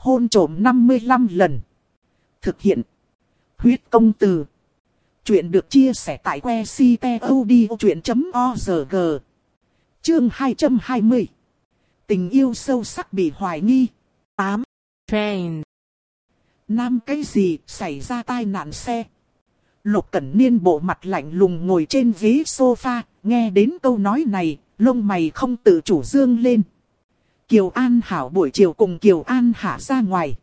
hôn trộm 55 lần. Thực hiện. Huyết công từ. Chuyện được chia sẻ tại que ctod.org. Chương 220. Tình yêu sâu sắc bị hoài nghi. 8. train, Nam cái gì xảy ra tai nạn xe? Lục Cẩn Niên bộ mặt lạnh lùng ngồi trên ghế sofa, nghe đến câu nói này, lông mày không tự chủ dương lên. Kiều An Hảo buổi chiều cùng Kiều An Hạ ra ngoài.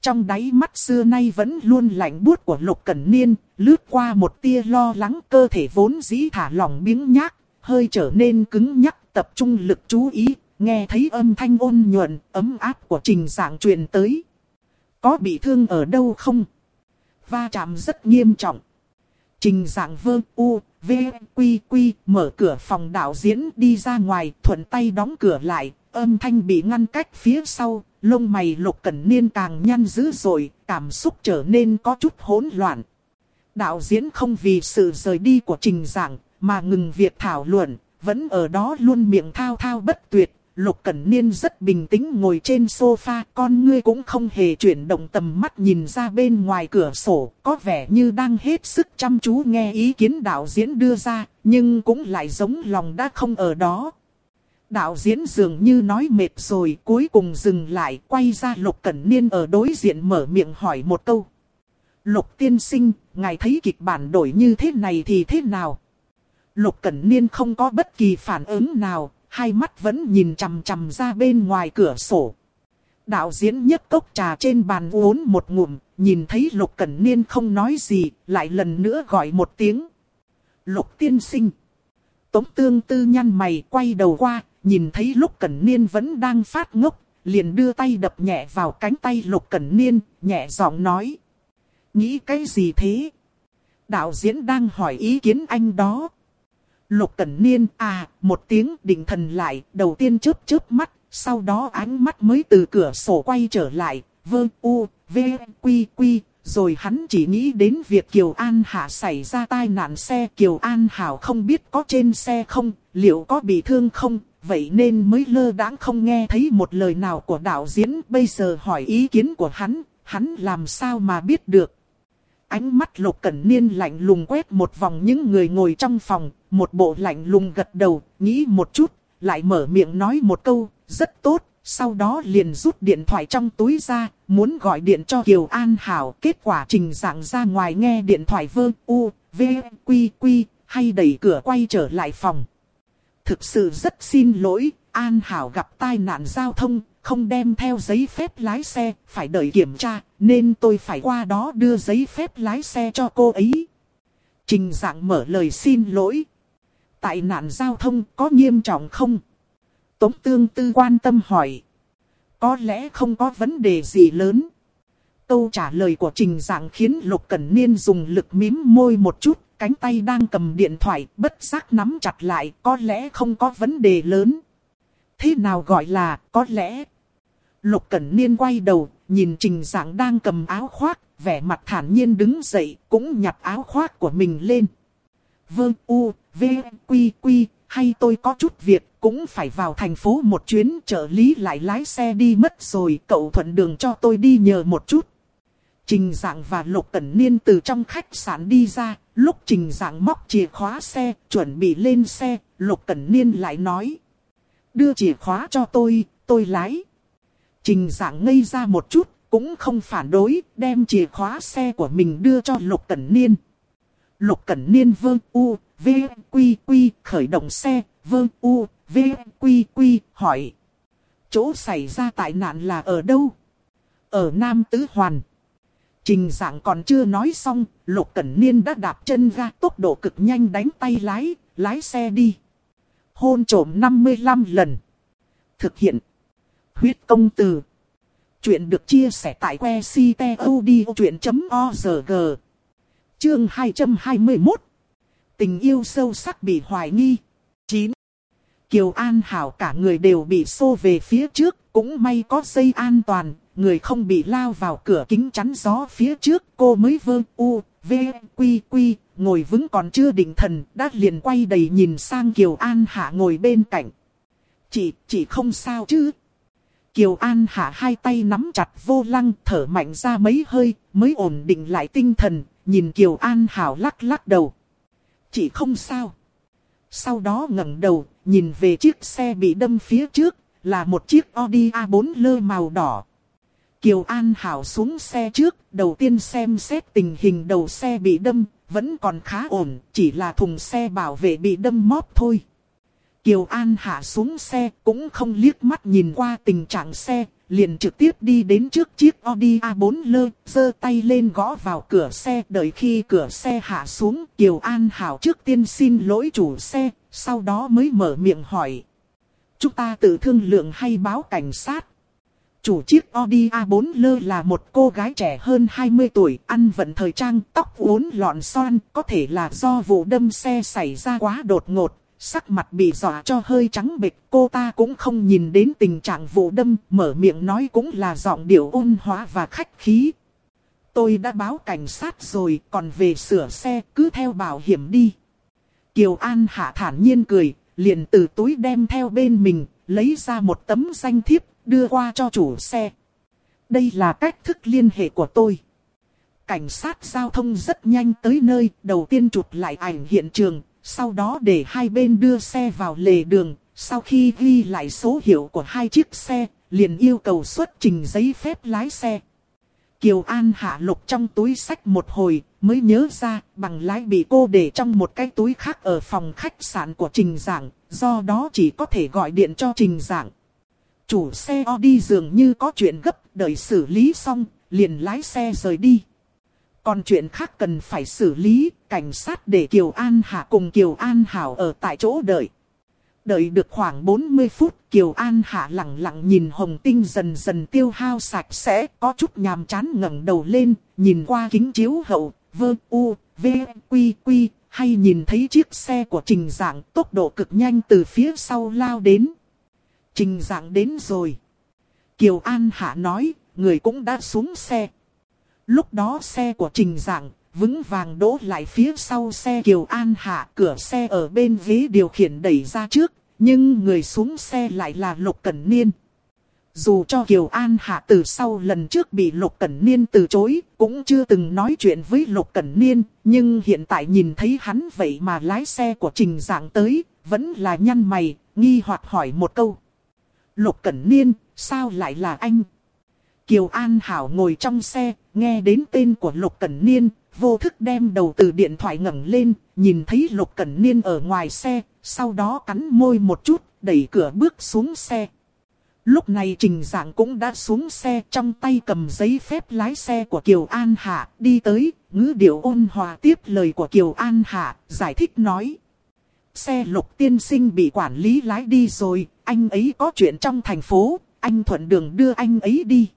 Trong đáy mắt xưa nay vẫn luôn lạnh buốt của Lục Cẩn Niên, lướt qua một tia lo lắng cơ thể vốn dĩ thả lỏng biếng nhác, hơi trở nên cứng nhắc tập trung lực chú ý, nghe thấy âm thanh ôn nhuận, ấm áp của trình giảng truyền tới. Có bị thương ở đâu không? Va chạm rất nghiêm trọng. Trình dạng vơ u, v, quy quy, mở cửa phòng đạo diễn đi ra ngoài, thuận tay đóng cửa lại, âm thanh bị ngăn cách phía sau, lông mày lục cẩn niên càng nhăn dữ rồi cảm xúc trở nên có chút hỗn loạn. Đạo diễn không vì sự rời đi của trình giảng, mà ngừng việc thảo luận, vẫn ở đó luôn miệng thao thao bất tuyệt. Lục Cẩn Niên rất bình tĩnh ngồi trên sofa, con ngươi cũng không hề chuyển động tầm mắt nhìn ra bên ngoài cửa sổ, có vẻ như đang hết sức chăm chú nghe ý kiến đạo diễn đưa ra, nhưng cũng lại giống lòng đã không ở đó. Đạo diễn dường như nói mệt rồi, cuối cùng dừng lại, quay ra Lục Cẩn Niên ở đối diện mở miệng hỏi một câu. Lục tiên sinh, ngài thấy kịch bản đổi như thế này thì thế nào? Lục Cẩn Niên không có bất kỳ phản ứng nào, hai mắt vẫn nhìn chằm chằm ra bên ngoài cửa sổ. Đạo diễn nhấc cốc trà trên bàn uống một ngụm, nhìn thấy Lục Cẩn Niên không nói gì, lại lần nữa gọi một tiếng. Lục tiên sinh. Tống tương tư nhăn mày quay đầu qua, nhìn thấy Lục Cẩn Niên vẫn đang phát ngốc, liền đưa tay đập nhẹ vào cánh tay Lục Cẩn Niên, nhẹ giọng nói. Nghĩ cái gì thế? Đạo diễn đang hỏi ý kiến anh đó. Lục Cẩn Niên à, một tiếng định thần lại, đầu tiên chớp chớp mắt, sau đó ánh mắt mới từ cửa sổ quay trở lại, vơ u, v, quy quy, rồi hắn chỉ nghĩ đến việc Kiều An Hạ xảy ra tai nạn xe. Kiều An Hảo không biết có trên xe không, liệu có bị thương không, vậy nên mới lơ đãng không nghe thấy một lời nào của đạo diễn. Bây giờ hỏi ý kiến của hắn, hắn làm sao mà biết được. Ánh mắt lục cẩn niên lạnh lùng quét một vòng những người ngồi trong phòng, một bộ lạnh lùng gật đầu, nghĩ một chút, lại mở miệng nói một câu, rất tốt, sau đó liền rút điện thoại trong túi ra, muốn gọi điện cho Kiều An Hảo. Kết quả trình dạng ra ngoài nghe điện thoại vơ u, v, quy quy, hay đẩy cửa quay trở lại phòng. Thực sự rất xin lỗi, An Hảo gặp tai nạn giao thông, không đem theo giấy phép lái xe, phải đợi kiểm tra, nên tôi phải qua đó đưa giấy phép lái xe cho cô ấy. Trình dạng mở lời xin lỗi. Tại nạn giao thông có nghiêm trọng không? Tống tương tư quan tâm hỏi. Có lẽ không có vấn đề gì lớn. Câu trả lời của trình dạng khiến Lục Cẩn Niên dùng lực mím môi một chút, cánh tay đang cầm điện thoại bất giác nắm chặt lại, có lẽ không có vấn đề lớn. Thế nào gọi là có lẽ? Lục Cẩn Niên quay đầu, nhìn Trình Giảng đang cầm áo khoác, vẻ mặt thản nhiên đứng dậy, cũng nhặt áo khoác của mình lên. Vương U, V, Quy, Quy, hay tôi có chút việc, cũng phải vào thành phố một chuyến trợ lý lại lái xe đi mất rồi, cậu thuận đường cho tôi đi nhờ một chút. Trình dạng và Lục Cẩn Niên từ trong khách sạn đi ra, lúc Trình Giảng móc chìa khóa xe, chuẩn bị lên xe, Lục Cẩn Niên lại nói. Đưa chìa khóa cho tôi, tôi lái. Trình dạng ngây ra một chút, cũng không phản đối, đem chìa khóa xe của mình đưa cho Lục Cẩn Niên. Lục Cẩn Niên vương u, v, quy quy, khởi động xe, vương u, v, quy quy, hỏi. Chỗ xảy ra tai nạn là ở đâu? Ở Nam Tứ Hoàn. Trình dạng còn chưa nói xong, Lục Cẩn Niên đã đạp chân ra tốc độ cực nhanh đánh tay lái, lái xe đi. Hôn trổm 55 lần. Thực hiện. Huyết công từ. Chuyện được chia sẻ tại que ctod.org. Chương 221. Tình yêu sâu sắc bị hoài nghi. 9. Kiều An Hảo cả người đều bị xô về phía trước, cũng may có dây an toàn, người không bị lao vào cửa kính chắn gió phía trước, cô mới vơ u, v, quy quy, ngồi vững còn chưa định thần, đã liền quay đầy nhìn sang Kiều An Hạ ngồi bên cạnh. Chị, chị không sao chứ? Kiều An hạ hai tay nắm chặt vô lăng thở mạnh ra mấy hơi mới ổn định lại tinh thần, nhìn Kiều An Hảo lắc lắc đầu. chị không sao. Sau đó ngẩng đầu, nhìn về chiếc xe bị đâm phía trước, là một chiếc Audi A4 lơ màu đỏ. Kiều An Hảo xuống xe trước, đầu tiên xem xét tình hình đầu xe bị đâm, vẫn còn khá ổn, chỉ là thùng xe bảo vệ bị đâm móp thôi. Kiều An hạ xuống xe, cũng không liếc mắt nhìn qua tình trạng xe, liền trực tiếp đi đến trước chiếc Audi A4 lơ, giơ tay lên gõ vào cửa xe, đợi khi cửa xe hạ xuống, Kiều An Hảo trước tiên xin lỗi chủ xe, sau đó mới mở miệng hỏi. Chúng ta tự thương lượng hay báo cảnh sát? Chủ chiếc Audi A4 lơ là một cô gái trẻ hơn 20 tuổi, ăn vận thời trang, tóc uốn lọn xoăn, có thể là do vụ đâm xe xảy ra quá đột ngột, sắc mặt bị dọa cho hơi trắng bệch, cô ta cũng không nhìn đến tình trạng vụ đâm, mở miệng nói cũng là giọng điệu ôn hóa và khách khí. Tôi đã báo cảnh sát rồi, còn về sửa xe, cứ theo bảo hiểm đi. Kiều An Hạ thản nhiên cười, liền từ túi đem theo bên mình, lấy ra một tấm danh thiếp, đưa qua cho chủ xe. Đây là cách thức liên hệ của tôi. Cảnh sát giao thông rất nhanh tới nơi, đầu tiên chụp lại ảnh hiện trường, sau đó để hai bên đưa xe vào lề đường, sau khi ghi lại số hiệu của hai chiếc xe, liền yêu cầu xuất trình giấy phép lái xe. Kiều An hạ lục trong túi sách một hồi, mới nhớ ra bằng lái bị cô để trong một cái túi khác ở phòng khách sạn của Trình Giảng, do đó chỉ có thể gọi điện cho Trình Giảng. Chủ xe đi dường như có chuyện gấp, đợi xử lý xong, liền lái xe rời đi. Còn chuyện khác cần phải xử lý, cảnh sát để Kiều An Hạ cùng Kiều An Hảo ở tại chỗ đợi. Đợi được khoảng 40 phút, Kiều An Hạ lặng lặng nhìn hồng tinh dần dần tiêu hao sạch sẽ, có chút nhàm chán ngẩng đầu lên, nhìn qua kính chiếu hậu, vơ u, v, quy quy, hay nhìn thấy chiếc xe của trình dạng tốc độ cực nhanh từ phía sau lao đến. Trình dạng đến rồi. Kiều An Hạ nói, người cũng đã xuống xe. Lúc đó xe của trình dạng vững vàng đỗ lại phía sau xe Kiều An Hạ, cửa xe ở bên ghế điều khiển đẩy ra trước, nhưng người xuống xe lại là Lục Cẩn Niên. Dù cho Kiều An Hạ từ sau lần trước bị Lục Cẩn Niên từ chối, cũng chưa từng nói chuyện với Lục Cẩn Niên, nhưng hiện tại nhìn thấy hắn vậy mà lái xe của Trình dạng tới, vẫn là nhăn mày, nghi hoặc hỏi một câu. Lục Cẩn Niên, sao lại là anh? Kiều An Hảo ngồi trong xe, nghe đến tên của Lục Cẩn Niên, vô thức đem đầu từ điện thoại ngẩng lên, nhìn thấy Lục Cẩn Niên ở ngoài xe, sau đó cắn môi một chút, đẩy cửa bước xuống xe. Lúc này Trình Giảng cũng đã xuống xe trong tay cầm giấy phép lái xe của Kiều An Hạ, đi tới, ngữ điệu ôn hòa tiếp lời của Kiều An Hạ, giải thích nói. Xe lục tiên sinh bị quản lý lái đi rồi, anh ấy có chuyện trong thành phố, anh thuận đường đưa anh ấy đi.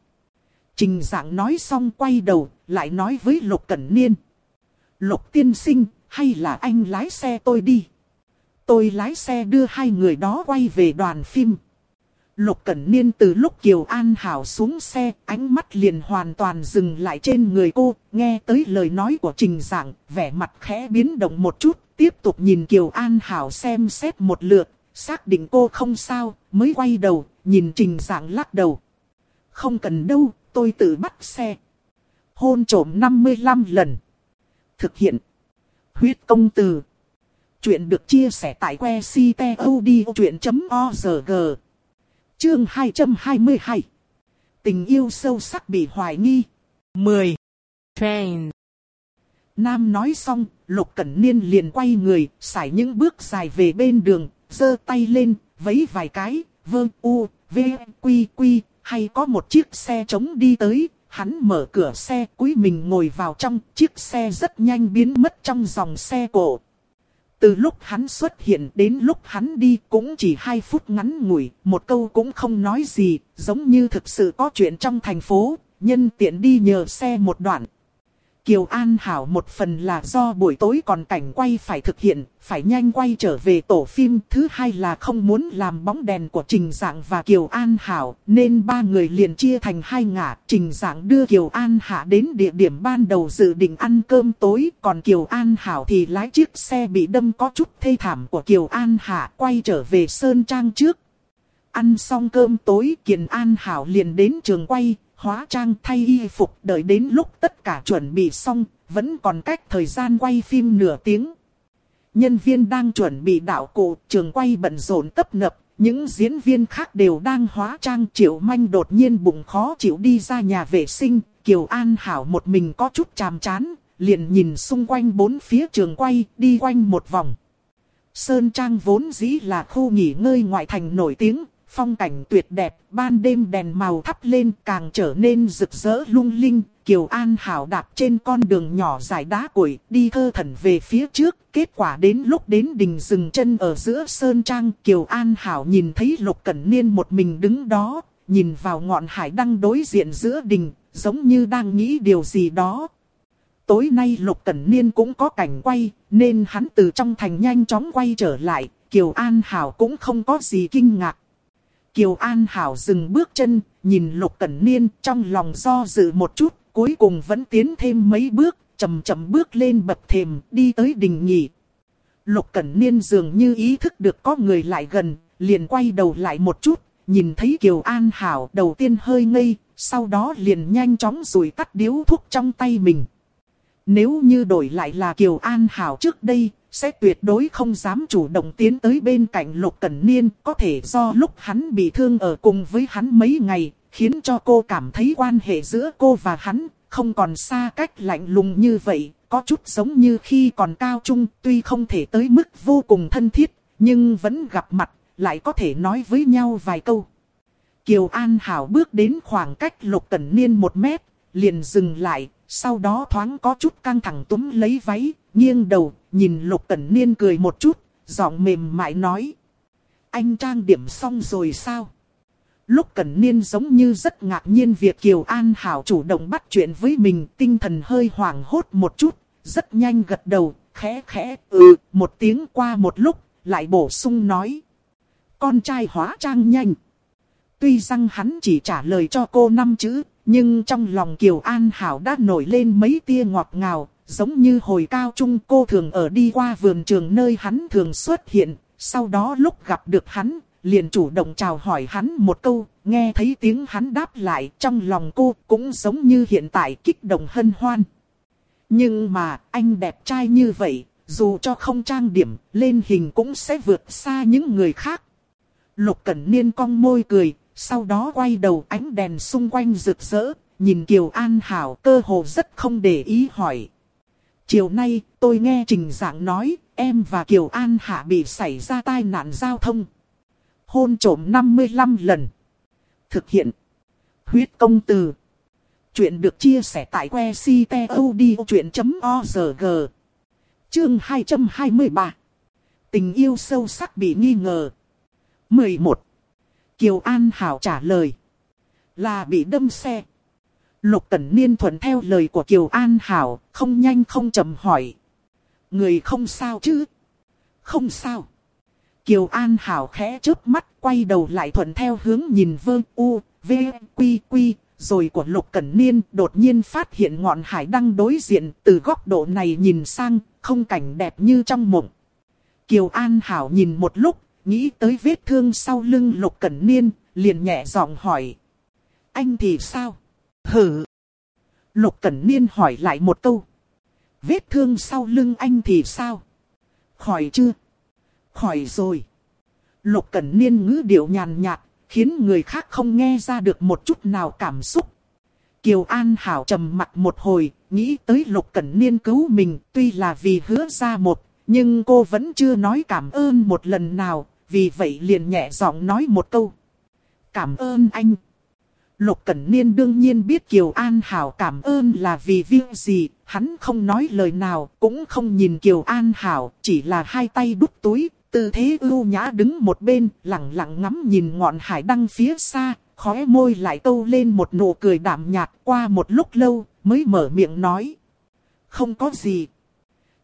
Trình Giảng nói xong quay đầu, lại nói với Lục Cẩn Niên. Lục tiên sinh, hay là anh lái xe tôi đi? Tôi lái xe đưa hai người đó quay về đoàn phim. Lục Cẩn Niên từ lúc Kiều An Hảo xuống xe, ánh mắt liền hoàn toàn dừng lại trên người cô, nghe tới lời nói của Trình Giảng, vẻ mặt khẽ biến động một chút, tiếp tục nhìn Kiều An Hảo xem xét một lượt, xác định cô không sao, mới quay đầu, nhìn Trình Giảng lắc đầu. Không cần đâu, tôi tự bắt xe. Hôn trổm 55 lần. Thực hiện. Huyết công từ. Chuyện được chia sẻ tại que ctod.org. Chương 222. Tình yêu sâu sắc bị hoài nghi. 10. Train. Nam nói xong, Lục Cẩn Niên liền quay người, xài những bước dài về bên đường, giơ tay lên, vấy vài cái, vơ u, v, quy quy, hay có một chiếc xe trống đi tới, hắn mở cửa xe cúi mình ngồi vào trong, chiếc xe rất nhanh biến mất trong dòng xe cổ. Từ lúc hắn xuất hiện đến lúc hắn đi cũng chỉ 2 phút ngắn ngủi, một câu cũng không nói gì, giống như thực sự có chuyện trong thành phố, nhân tiện đi nhờ xe một đoạn. Kiều An Hảo một phần là do buổi tối còn cảnh quay phải thực hiện, phải nhanh quay trở về tổ phim. Thứ hai là không muốn làm bóng đèn của Trình Giảng và Kiều An Hảo, nên ba người liền chia thành hai ngả. Trình Giảng đưa Kiều An Hạ đến địa điểm ban đầu dự định ăn cơm tối, còn Kiều An Hảo thì lái chiếc xe bị đâm có chút thê thảm của Kiều An Hạ quay trở về Sơn Trang trước. Ăn xong cơm tối Kiền An Hảo liền đến trường quay, hóa trang thay y phục đợi đến lúc tất cả chuẩn bị xong, vẫn còn cách thời gian quay phim nửa tiếng. Nhân viên đang chuẩn bị đạo cụ, trường quay bận rộn tấp nập, những diễn viên khác đều đang hóa trang triệu manh đột nhiên bụng khó chịu đi ra nhà vệ sinh, Kiều An Hảo một mình có chút chàm chán, liền nhìn xung quanh bốn phía trường quay, đi quanh một vòng. Sơn Trang vốn dĩ là khu nghỉ ngơi ngoại thành nổi tiếng, phong cảnh tuyệt đẹp, ban đêm đèn màu thắp lên càng trở nên rực rỡ lung linh. Kiều An Hảo đạp trên con đường nhỏ dài đá củi, đi thơ thần về phía trước. Kết quả đến lúc đến đình dừng chân ở giữa Sơn Trang, Kiều An Hảo nhìn thấy Lục Cẩn Niên một mình đứng đó, nhìn vào ngọn hải đăng đối diện giữa đình, giống như đang nghĩ điều gì đó. Tối nay Lục Cẩn Niên cũng có cảnh quay, nên hắn từ trong thành nhanh chóng quay trở lại, Kiều An Hảo cũng không có gì kinh ngạc. Kiều An Hảo dừng bước chân, nhìn Lục Cẩn Niên trong lòng do dự một chút, cuối cùng vẫn tiến thêm mấy bước, chậm chậm bước lên bậc thềm, đi tới đình nghỉ. Lục Cẩn Niên dường như ý thức được có người lại gần, liền quay đầu lại một chút, nhìn thấy Kiều An Hảo đầu tiên hơi ngây, sau đó liền nhanh chóng rủi tắt điếu thuốc trong tay mình. Nếu như đổi lại là Kiều An Hảo trước đây, sẽ tuyệt đối không dám chủ động tiến tới bên cạnh Lục Cẩn Niên, có thể do lúc hắn bị thương ở cùng với hắn mấy ngày, khiến cho cô cảm thấy quan hệ giữa cô và hắn không còn xa cách lạnh lùng như vậy, có chút giống như khi còn cao trung, tuy không thể tới mức vô cùng thân thiết, nhưng vẫn gặp mặt, lại có thể nói với nhau vài câu. Kiều An Hảo bước đến khoảng cách Lục Cẩn Niên một mét, liền dừng lại, sau đó thoáng có chút căng thẳng túm lấy váy, nghiêng đầu, nhìn Lục Cẩn Niên cười một chút, giọng mềm mại nói. Anh trang điểm xong rồi sao? Lúc Cẩn Niên giống như rất ngạc nhiên việc Kiều An Hảo chủ động bắt chuyện với mình, tinh thần hơi hoảng hốt một chút, rất nhanh gật đầu, khẽ khẽ, ừ, một tiếng qua một lúc, lại bổ sung nói. Con trai hóa trang nhanh. Tuy rằng hắn chỉ trả lời cho cô năm chữ, nhưng trong lòng Kiều An Hảo đã nổi lên mấy tia ngọt ngào, giống như hồi cao trung cô thường ở đi qua vườn trường nơi hắn thường xuất hiện, sau đó lúc gặp được hắn, liền chủ động chào hỏi hắn một câu, nghe thấy tiếng hắn đáp lại trong lòng cô cũng giống như hiện tại kích động hân hoan. Nhưng mà anh đẹp trai như vậy, dù cho không trang điểm, lên hình cũng sẽ vượt xa những người khác. Lục Cẩn Niên cong môi cười, sau đó quay đầu ánh đèn xung quanh rực rỡ, nhìn Kiều An Hảo cơ hồ rất không để ý hỏi. Chiều nay, tôi nghe Trình Giảng nói, em và Kiều An Hạ bị xảy ra tai nạn giao thông. Hôn trổm 55 lần. Thực hiện. Huyết công từ. Chuyện được chia sẻ tại que ctod.org. Chương 223. Tình yêu sâu sắc bị nghi ngờ. 11. Kiều An Hảo trả lời. Là bị đâm xe. Lục Cẩn Niên thuận theo lời của Kiều An Hảo, không nhanh không chậm hỏi. Người không sao chứ? Không sao. Kiều An Hảo khẽ chớp mắt quay đầu lại thuận theo hướng nhìn vương u, v, quy quy, rồi của Lục Cẩn Niên đột nhiên phát hiện ngọn hải đăng đối diện từ góc độ này nhìn sang, không cảnh đẹp như trong mộng. Kiều An Hảo nhìn một lúc, nghĩ tới vết thương sau lưng Lục Cẩn Niên, liền nhẹ giọng hỏi. Anh thì sao? Hử! Lục Cẩn Niên hỏi lại một câu. Vết thương sau lưng anh thì sao? Khỏi chưa? Khỏi rồi. Lục Cẩn Niên ngữ điệu nhàn nhạt, khiến người khác không nghe ra được một chút nào cảm xúc. Kiều An Hảo trầm mặt một hồi, nghĩ tới Lục Cẩn Niên cứu mình, tuy là vì hứa ra một, nhưng cô vẫn chưa nói cảm ơn một lần nào, vì vậy liền nhẹ giọng nói một câu. Cảm ơn anh. Lục Cẩn Niên đương nhiên biết Kiều An Hảo cảm ơn là vì việc gì, hắn không nói lời nào, cũng không nhìn Kiều An Hảo, chỉ là hai tay đút túi, tư thế ưu nhã đứng một bên, lặng lặng ngắm nhìn ngọn hải đăng phía xa, khóe môi lại câu lên một nụ cười đạm nhạt qua một lúc lâu, mới mở miệng nói. Không có gì.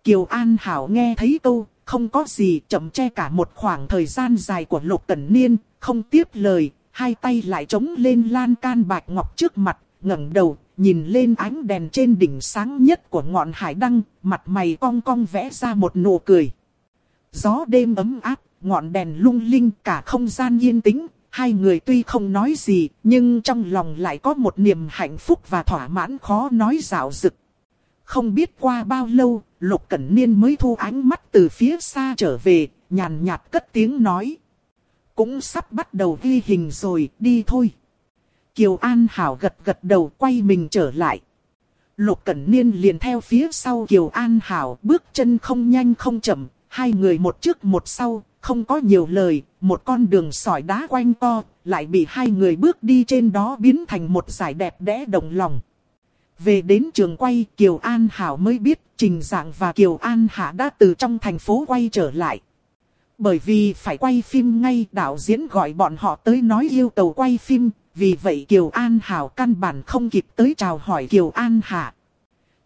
Kiều An Hảo nghe thấy câu, không có gì chậm che cả một khoảng thời gian dài của Lục Cẩn Niên, không tiếp lời, hai tay lại chống lên lan can bạch ngọc trước mặt, ngẩng đầu, nhìn lên ánh đèn trên đỉnh sáng nhất của ngọn hải đăng, mặt mày cong cong vẽ ra một nụ cười. Gió đêm ấm áp, ngọn đèn lung linh cả không gian yên tĩnh, hai người tuy không nói gì, nhưng trong lòng lại có một niềm hạnh phúc và thỏa mãn khó nói rạo dực. Không biết qua bao lâu, Lục Cẩn Niên mới thu ánh mắt từ phía xa trở về, nhàn nhạt cất tiếng nói. Cũng sắp bắt đầu ghi hình rồi, đi thôi. Kiều An Hảo gật gật đầu quay mình trở lại. Lục Cẩn Niên liền theo phía sau Kiều An Hảo, bước chân không nhanh không chậm, hai người một trước một sau, không có nhiều lời, một con đường sỏi đá quanh co, lại bị hai người bước đi trên đó biến thành một giải đẹp đẽ động lòng. Về đến trường quay, Kiều An Hảo mới biết Trình Dạng và Kiều An Hạ đã từ trong thành phố quay trở lại. Bởi vì phải quay phim ngay, đạo diễn gọi bọn họ tới nói yêu cầu quay phim, vì vậy Kiều An Hảo căn bản không kịp tới chào hỏi Kiều An Hạ.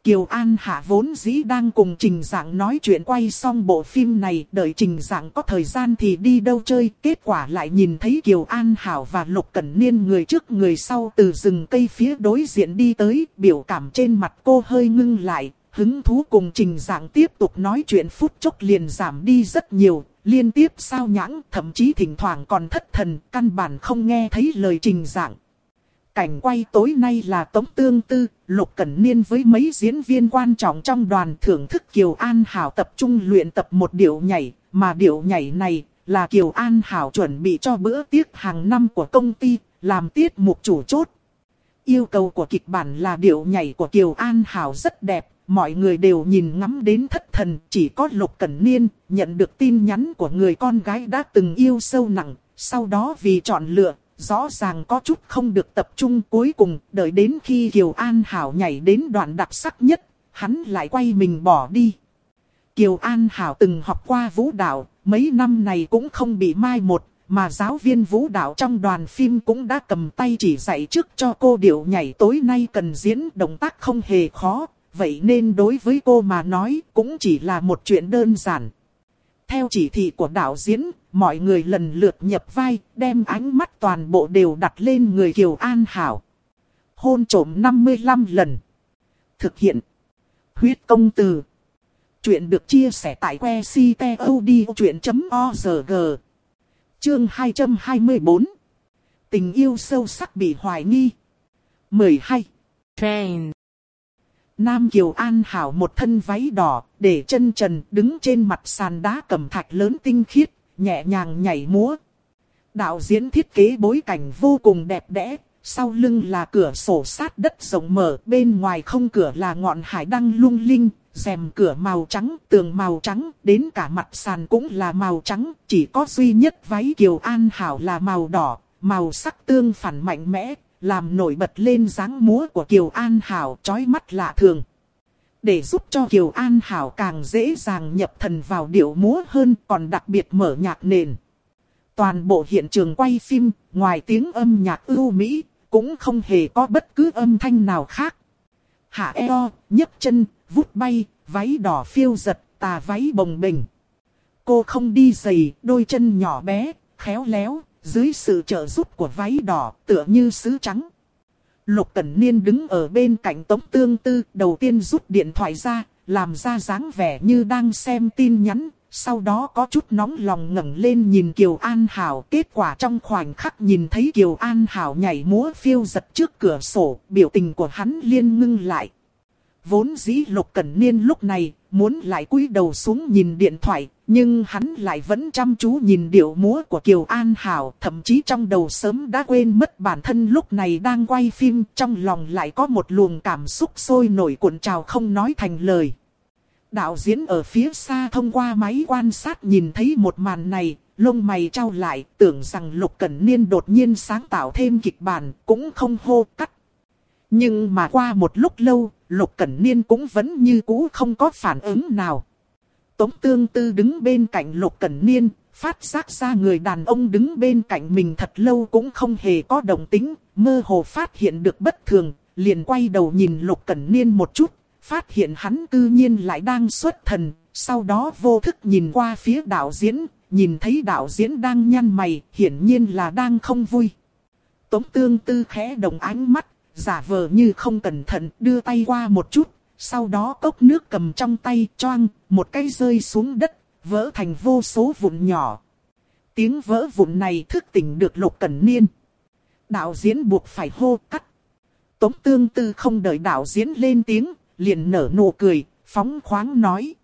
Kiều An Hạ vốn dĩ đang cùng Trình Giảng nói chuyện quay xong bộ phim này, đợi Trình Giảng có thời gian thì đi đâu chơi, kết quả lại nhìn thấy Kiều An Hảo và Lục Cẩn Niên người trước người sau từ rừng cây phía đối diện đi tới, biểu cảm trên mặt cô hơi ngưng lại, hứng thú cùng Trình Giảng tiếp tục nói chuyện phút chốc liền giảm đi rất nhiều, liên tiếp sao nhãng, thậm chí thỉnh thoảng còn thất thần, căn bản không nghe thấy lời Trình Giảng. Cảnh quay tối nay là Tống Tương Tư, Lục Cẩn Niên với mấy diễn viên quan trọng trong đoàn thưởng thức Kiều An Hảo tập trung luyện tập một điệu nhảy, mà điệu nhảy này là Kiều An Hảo chuẩn bị cho bữa tiệc hàng năm của công ty, làm tiết mục chủ chốt. Yêu cầu của kịch bản là điệu nhảy của Kiều An Hảo rất đẹp, mọi người đều nhìn ngắm đến thất thần, chỉ có Lục Cẩn Niên nhận được tin nhắn của người con gái đã từng yêu sâu nặng, sau đó vì chọn lựa rõ ràng có chút không được tập trung cuối cùng, đợi đến khi Kiều An Hảo nhảy đến đoạn đặc sắc nhất, hắn lại quay mình bỏ đi. Kiều An Hảo từng học qua vũ đạo, mấy năm này cũng không bị mai một, mà giáo viên vũ đạo trong đoàn phim cũng đã cầm tay chỉ dạy trước cho cô điệu nhảy tối nay cần diễn động tác không hề khó, vậy nên đối với cô mà nói cũng chỉ là một chuyện đơn giản. Theo chỉ thị của đạo diễn, mọi người lần lượt nhập vai, đem ánh mắt toàn bộ đều đặt lên người Kiều An Hảo. Hôn trổm 55 lần. Thực hiện. Huyết công từ. Chuyện được chia sẻ tại que ctod.org. Chương 224. Tình yêu sâu sắc bị hoài nghi. 12. Train. Nam Kiều An Hảo một thân váy đỏ, để chân trần đứng trên mặt sàn đá cẩm thạch lớn tinh khiết, nhẹ nhàng nhảy múa. Đạo diễn thiết kế bối cảnh vô cùng đẹp đẽ, sau lưng là cửa sổ sát đất rộng mở, bên ngoài không cửa là ngọn hải đăng lung linh, rèm cửa màu trắng, tường màu trắng, đến cả mặt sàn cũng là màu trắng, chỉ có duy nhất váy Kiều An Hảo là màu đỏ, màu sắc tương phản mạnh mẽ, làm nổi bật lên dáng múa của Kiều An Hảo chói mắt lạ thường. Để giúp cho Kiều An Hảo càng dễ dàng nhập thần vào điệu múa hơn còn đặc biệt mở nhạc nền. Toàn bộ hiện trường quay phim, ngoài tiếng âm nhạc ưu mỹ, cũng không hề có bất cứ âm thanh nào khác. Hạ eo, nhấc chân, vút bay, váy đỏ phiêu giật, tà váy bồng bềnh. Cô không đi giày, đôi chân nhỏ bé, khéo léo, dưới sự trợ giúp của váy đỏ tựa như sứ trắng. Lục Cẩn Niên đứng ở bên cạnh Tống Tương Tư, đầu tiên rút điện thoại ra, làm ra dáng vẻ như đang xem tin nhắn, sau đó có chút nóng lòng ngẩng lên nhìn Kiều An Hảo. Kết quả trong khoảnh khắc nhìn thấy Kiều An Hảo nhảy múa phiêu giật trước cửa sổ, biểu tình của hắn liên ngưng lại. Vốn dĩ Lục Cẩn Niên lúc này, muốn lại cúi đầu xuống nhìn điện thoại, nhưng hắn lại vẫn chăm chú nhìn điệu múa của Kiều An Hảo, thậm chí trong đầu sớm đã quên mất bản thân lúc này đang quay phim, trong lòng lại có một luồng cảm xúc sôi nổi cuộn trào không nói thành lời. Đạo diễn ở phía xa thông qua máy quan sát nhìn thấy một màn này, lông mày trao lại, tưởng rằng Lục Cẩn Niên đột nhiên sáng tạo thêm kịch bản, cũng không hô cắt. Nhưng mà qua một lúc lâu, Lục Cẩn Niên cũng vẫn như cũ không có phản ứng nào. Tống Tương Tư đứng bên cạnh Lục Cẩn Niên, phát giác ra người đàn ông đứng bên cạnh mình thật lâu cũng không hề có động tính, mơ hồ phát hiện được bất thường, liền quay đầu nhìn Lục Cẩn Niên một chút, phát hiện hắn cư nhiên lại đang xuất thần, sau đó vô thức nhìn qua phía đạo diễn, nhìn thấy đạo diễn đang nhăn mày, hiển nhiên là đang không vui. Tống Tương Tư khẽ đồng ánh mắt, giả vờ như không cẩn thận đưa tay qua một chút, sau đó cốc nước cầm trong tay choang, một cái rơi xuống đất, vỡ thành vô số vụn nhỏ. Tiếng vỡ vụn này thức tỉnh được Lục Cẩn Niên. Đạo diễn buộc phải hô cắt. Tống tương tư không đợi đạo diễn lên tiếng, liền nở nụ cười, phóng khoáng nói.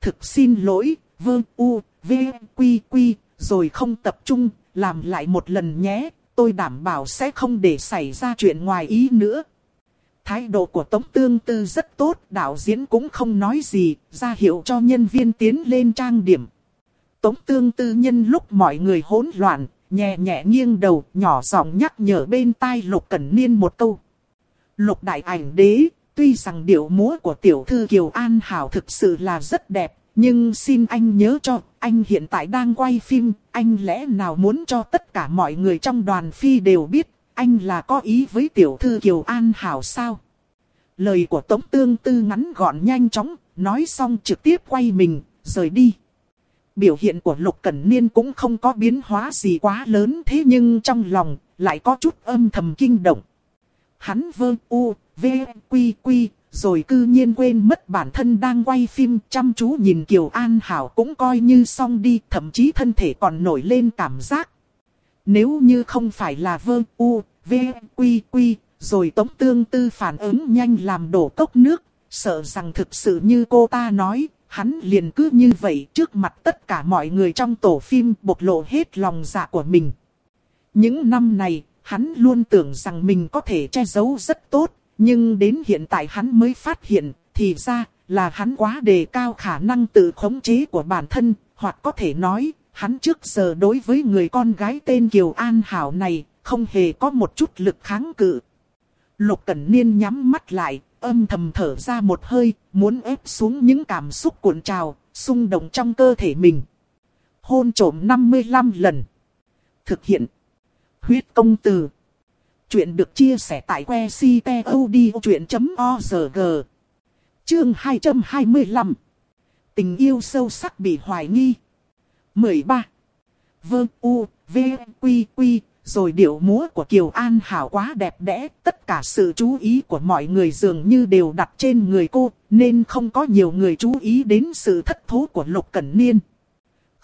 Thực xin lỗi, vơ u, v, quy quy, rồi không tập trung, làm lại một lần nhé, tôi đảm bảo sẽ không để xảy ra chuyện ngoài ý nữa. Thái độ của Tống Tương Tư rất tốt, đạo diễn cũng không nói gì, ra hiệu cho nhân viên tiến lên trang điểm. Tống Tương Tư nhân lúc mọi người hỗn loạn, nhẹ nhẹ nghiêng đầu, nhỏ giọng nhắc nhở bên tai Lục Cẩn Niên một câu. Lục đại ảnh đế, tuy rằng điệu múa của tiểu thư Kiều An Hảo thực sự là rất đẹp, nhưng xin anh nhớ cho, anh hiện tại đang quay phim, anh lẽ nào muốn cho tất cả mọi người trong đoàn phi đều biết, anh là có ý với tiểu thư Kiều An Hảo sao? Lời của Tống Tương Tư ngắn gọn nhanh chóng, nói xong trực tiếp quay mình, rời đi. Biểu hiện của Lục Cẩn Niên cũng không có biến hóa gì quá lớn thế nhưng trong lòng lại có chút âm thầm kinh động. Hắn vơ u, v, quy quy, rồi cư nhiên quên mất bản thân đang quay phim chăm chú nhìn Kiều An Hảo cũng coi như xong đi, thậm chí thân thể còn nổi lên cảm giác. Nếu như không phải là vơ u, v, quy quy, rồi tống tương tư phản ứng nhanh làm đổ cốc nước, sợ rằng thực sự như cô ta nói, hắn liền cứ như vậy trước mặt tất cả mọi người trong tổ phim bộc lộ hết lòng dạ của mình. Những năm này, hắn luôn tưởng rằng mình có thể che giấu rất tốt, nhưng đến hiện tại hắn mới phát hiện, thì ra là hắn quá đề cao khả năng tự khống chế của bản thân, hoặc có thể nói, hắn trước giờ đối với người con gái tên Kiều An Hảo này, không hề có một chút lực kháng cự. Lục Cẩn Niên nhắm mắt lại, âm thầm thở ra một hơi, muốn ép xuống những cảm xúc cuộn trào, xung động trong cơ thể mình. Hôn trổm 55 lần. Thực hiện. Huyết công từ. Chuyện được chia sẻ tại que ctod.org. Chương 225. Tình yêu sâu sắc bị hoài nghi. 13. Vương U, V, Quy, Quy, rồi điệu múa của Kiều An Hảo quá đẹp đẽ, tất cả sự chú ý của mọi người dường như đều đặt trên người cô, nên không có nhiều người chú ý đến sự thất thố của Lục Cẩn Niên.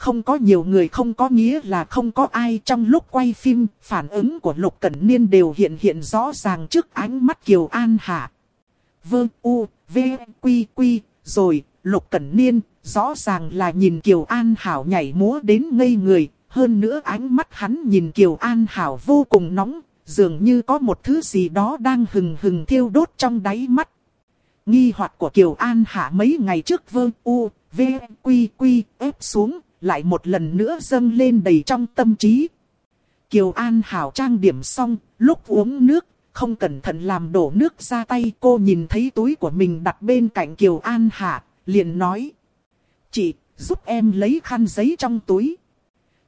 Không có nhiều người không có nghĩa là không có ai trong lúc quay phim, phản ứng của Lục Cẩn Niên đều hiện hiện rõ ràng trước ánh mắt Kiều An Hạ. Vương U, V, Quy, Quy, rồi, Lục Cẩn Niên, rõ ràng là nhìn Kiều An Hảo nhảy múa đến ngây người, hơn nữa ánh mắt hắn nhìn Kiều An Hảo vô cùng nóng, dường như có một thứ gì đó đang hừng hừng thiêu đốt trong đáy mắt. Nghi hoặc của Kiều An Hạ mấy ngày trước vương u, v, quy quy, ép xuống, lại một lần nữa dâng lên đầy trong tâm trí. Kiều An Hảo trang điểm xong, lúc uống nước, không cẩn thận làm đổ nước ra tay cô nhìn thấy túi của mình đặt bên cạnh Kiều An Hạ, liền nói. Chị, giúp em lấy khăn giấy trong túi.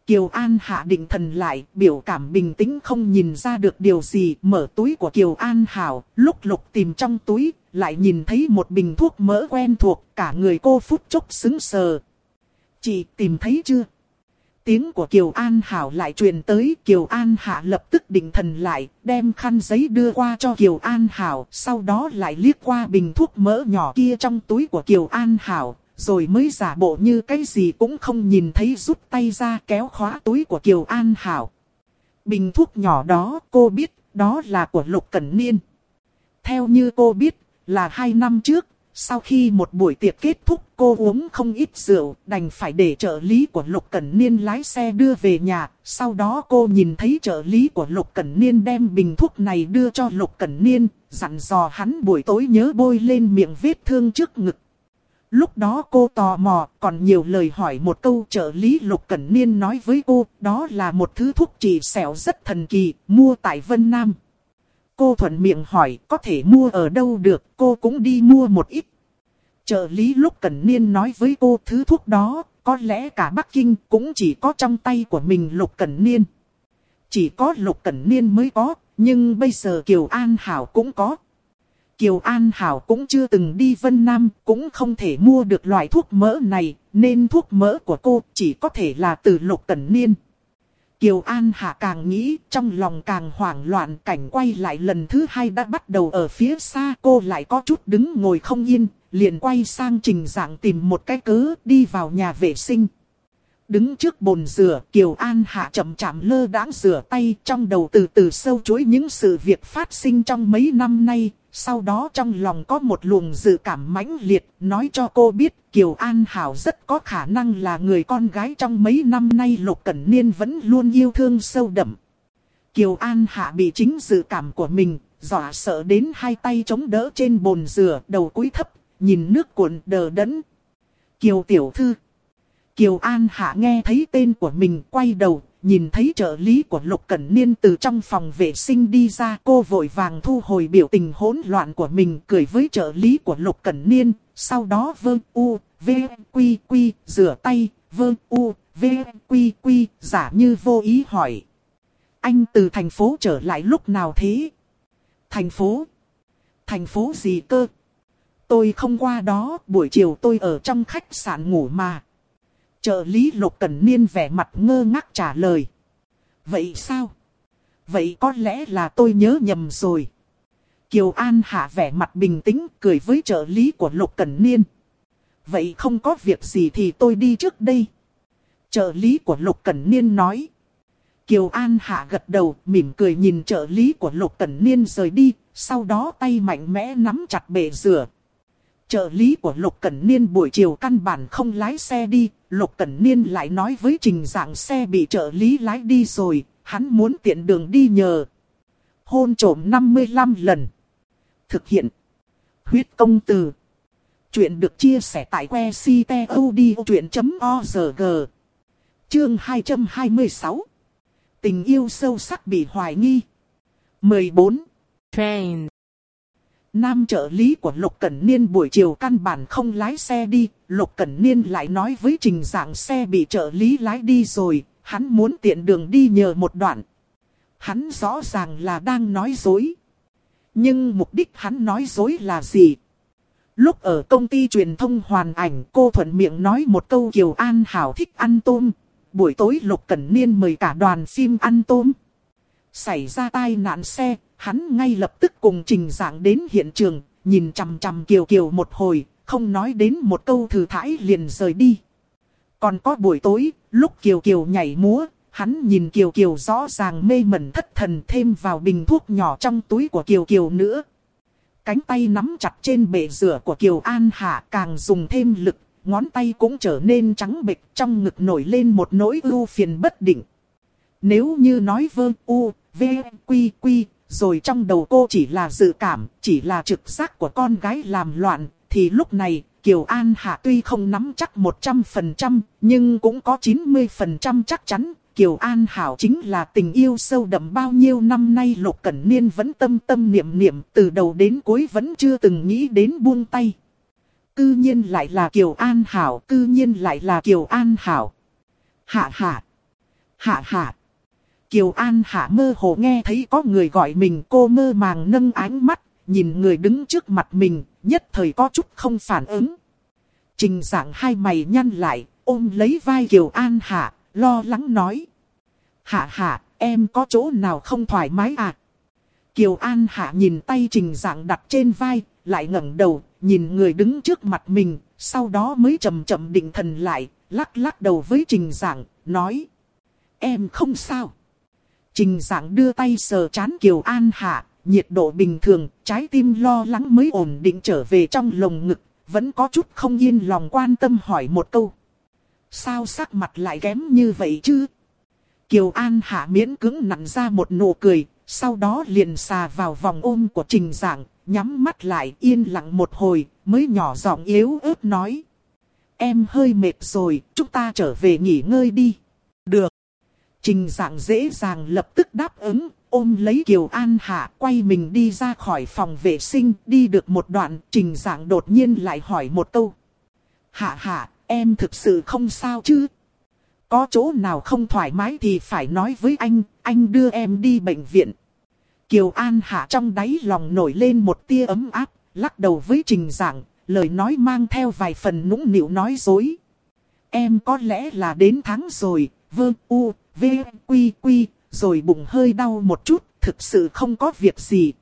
Kiều An hạ định thần lại, biểu cảm bình tĩnh không nhìn ra được điều gì, mở túi của Kiều An Hảo, lúc lục tìm trong túi, lại nhìn thấy một bình thuốc mỡ quen thuộc, cả người cô phút chốc xứng sờ. Chị tìm thấy chưa? Tiếng của Kiều An Hảo lại truyền tới, Kiều An Hạ lập tức định thần lại, đem khăn giấy đưa qua cho Kiều An Hảo, sau đó lại liếc qua bình thuốc mỡ nhỏ kia trong túi của Kiều An Hảo, rồi mới giả bộ như cái gì cũng không nhìn thấy rút tay ra kéo khóa túi của Kiều An Hảo. Bình thuốc nhỏ đó cô biết đó là của Lục Cẩn Niên. Theo như cô biết là hai năm trước, sau khi một buổi tiệc kết thúc cô uống không ít rượu, đành phải để trợ lý của Lục Cẩn Niên lái xe đưa về nhà. Sau đó cô nhìn thấy trợ lý của Lục Cẩn Niên đem bình thuốc này đưa cho Lục Cẩn Niên, dặn dò hắn buổi tối nhớ bôi lên miệng vết thương trước ngực. Lúc đó cô tò mò, còn nhiều lời hỏi một câu trợ lý Lục Cẩn Niên nói với cô, đó là một thứ thuốc trị sẹo rất thần kỳ, mua tại Vân Nam. Cô thuận miệng hỏi, có thể mua ở đâu được, cô cũng đi mua một ít. Trợ lý lúc cần Niên nói với cô thứ thuốc đó, có lẽ cả Bắc Kinh cũng chỉ có trong tay của mình Lục Cẩn Niên. Chỉ có Lục Cẩn Niên mới có, nhưng bây giờ Kiều An Hảo cũng có. Kiều An Hảo cũng chưa từng đi Vân Nam, cũng không thể mua được loại thuốc mỡ này, nên thuốc mỡ của cô chỉ có thể là từ Lục Cẩn Niên. Kiều An Hạ càng nghĩ, trong lòng càng hoảng loạn cảnh quay lại lần thứ hai đã bắt đầu ở phía xa cô lại có chút đứng ngồi không yên, liền quay sang trình dạng tìm một cái cớ đi vào nhà vệ sinh. đứng trước bồn rửa, Kiều An Hạ chậm chạm lơ đãng rửa tay trong đầu từ từ sâu chuỗi những sự việc phát sinh trong mấy năm nay. Sau đó trong lòng có một luồng dự cảm mãnh liệt, nói cho cô biết Kiều An Hảo rất có khả năng là người con gái trong mấy năm nay Lục Cẩn Niên vẫn luôn yêu thương sâu đậm. Kiều An Hạ bị chính dự cảm của mình, dọa sợ đến hai tay chống đỡ trên bồn rửa, đầu cúi thấp, nhìn nước cuộn đờ đẫn. Kiều Tiểu Thư Kiều An Hạ nghe thấy tên của mình quay đầu, nhìn thấy trợ lý của Lục Cẩn Niên từ trong phòng vệ sinh đi ra. Cô vội vàng thu hồi biểu tình hỗn loạn của mình cười với trợ lý của Lục Cẩn Niên. Sau đó vơ u, v, quy quy, rửa tay, vơ u, v, quy quy, giả như vô ý hỏi. Anh từ thành phố trở lại lúc nào thế? Thành phố? Thành phố gì cơ? Tôi không qua đó, buổi chiều tôi ở trong khách sạn ngủ mà. Trợ lý Lục Cẩn Niên vẻ mặt ngơ ngác trả lời. Vậy sao? Vậy có lẽ là tôi nhớ nhầm rồi. Kiều An hạ vẻ mặt bình tĩnh cười với trợ lý của Lục Cẩn Niên. Vậy không có việc gì thì tôi đi trước đây. Trợ lý của Lục Cẩn Niên nói. Kiều An hạ gật đầu, mỉm cười nhìn trợ lý của Lục Cẩn Niên rời đi. Sau đó tay mạnh mẽ nắm chặt bệ rửa. Trợ lý của Lục Cẩn Niên buổi chiều căn bản không lái xe đi, Lục Cẩn Niên lại nói với Trình Dạng xe bị trợ lý lái đi rồi, hắn muốn tiện đường đi nhờ. Hôn trổm 55 lần. Thực hiện. Huyết công từ. Chuyện được chia sẻ tại que ctod.org. Chương 226. Tình yêu sâu sắc bị hoài nghi. 14. Train. Nam trợ lý của Lục Cẩn Niên buổi chiều căn bản không lái xe đi, Lục Cẩn Niên lại nói với trình dạng xe bị trợ lý lái đi rồi, hắn muốn tiện đường đi nhờ một đoạn. Hắn rõ ràng là đang nói dối. Nhưng mục đích hắn nói dối là gì? Lúc ở công ty truyền thông hoàn ảnh cô thuận miệng nói một câu Kiều An Hảo thích ăn tôm. Buổi tối Lục Cẩn Niên mời cả đoàn phim ăn tôm. Xảy ra tai nạn xe, hắn ngay lập tức cùng trình giảng đến hiện trường, nhìn chằm chằm Kiều Kiều một hồi, không nói đến một câu thử thải liền rời đi. Còn có buổi tối, lúc Kiều Kiều nhảy múa, hắn nhìn Kiều Kiều rõ ràng mê mẩn thất thần thêm vào bình thuốc nhỏ trong túi của Kiều Kiều nữa. Cánh tay nắm chặt trên bể rửa của Kiều An Hạ càng dùng thêm lực, ngón tay cũng trở nên trắng bệch trong ngực nổi lên một nỗi ưu phiền bất định. Nếu như nói vơ u, v, quy quy, rồi trong đầu cô chỉ là dự cảm, chỉ là trực giác của con gái làm loạn, thì lúc này, Kiều An Hạ tuy không nắm chắc 100%, nhưng cũng có 90% chắc chắn, Kiều An Hảo chính là tình yêu sâu đậm bao nhiêu năm nay Lục Cẩn Niên vẫn tâm tâm niệm niệm, từ đầu đến cuối vẫn chưa từng nghĩ đến buông tay. Cư nhiên lại là Kiều An Hảo, cư nhiên lại là Kiều An Hảo. Hạ hạ, hạ hạ. Kiều An Hạ mơ hồ nghe thấy có người gọi mình cô mơ màng nâng ánh mắt, nhìn người đứng trước mặt mình, nhất thời có chút không phản ứng. Trình dạng hai mày nhăn lại, ôm lấy vai Kiều An Hạ, lo lắng nói. Hạ hạ, em có chỗ nào không thoải mái à? Kiều An Hạ nhìn tay trình dạng đặt trên vai, lại ngẩng đầu, nhìn người đứng trước mặt mình, sau đó mới chậm chậm định thần lại, lắc lắc đầu với trình dạng, nói. Em không sao. Trình dạng đưa tay sờ chán Kiều An Hạ, nhiệt độ bình thường, trái tim lo lắng mới ổn định trở về trong lồng ngực, vẫn có chút không yên lòng quan tâm hỏi một câu. Sao sắc mặt lại kém như vậy chứ? Kiều An Hạ miễn cứng nặn ra một nụ cười, sau đó liền xà vào vòng ôm của trình dạng, nhắm mắt lại yên lặng một hồi, mới nhỏ giọng yếu ớt nói. Em hơi mệt rồi, chúng ta trở về nghỉ ngơi đi. Được. Trình dạng dễ dàng lập tức đáp ứng, ôm lấy Kiều An Hạ quay mình đi ra khỏi phòng vệ sinh, đi được một đoạn, trình dạng đột nhiên lại hỏi một câu. Hạ hạ, em thực sự không sao chứ? Có chỗ nào không thoải mái thì phải nói với anh, anh đưa em đi bệnh viện. Kiều An Hạ trong đáy lòng nổi lên một tia ấm áp, lắc đầu với trình dạng, lời nói mang theo vài phần nũng nịu nói dối. Em có lẽ là đến tháng rồi, vương u, v, quy quy, rồi bụng hơi đau một chút, thực sự không có việc gì.